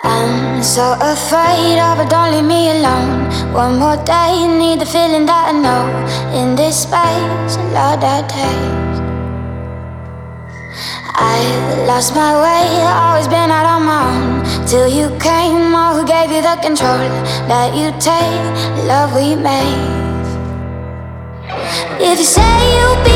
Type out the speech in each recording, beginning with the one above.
I'm so afraid of it, don't leave me alone. One more day, need the feeling that I know. In this space, lot that takes. I lost my way, always been out on my own. Till you came, who gave you the control that you take, love we made. If you say you'll be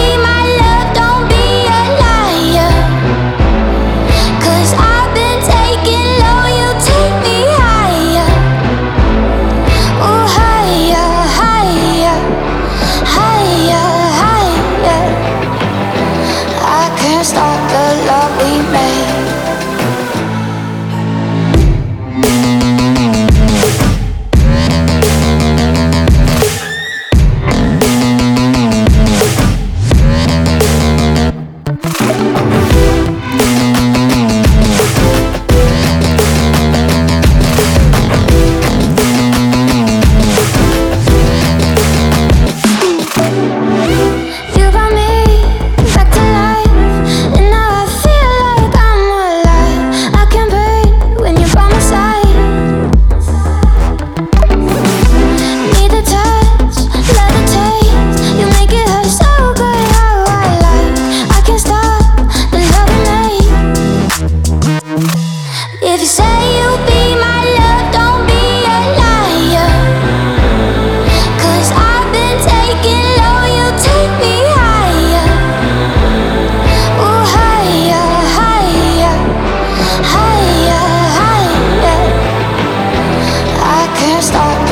stop.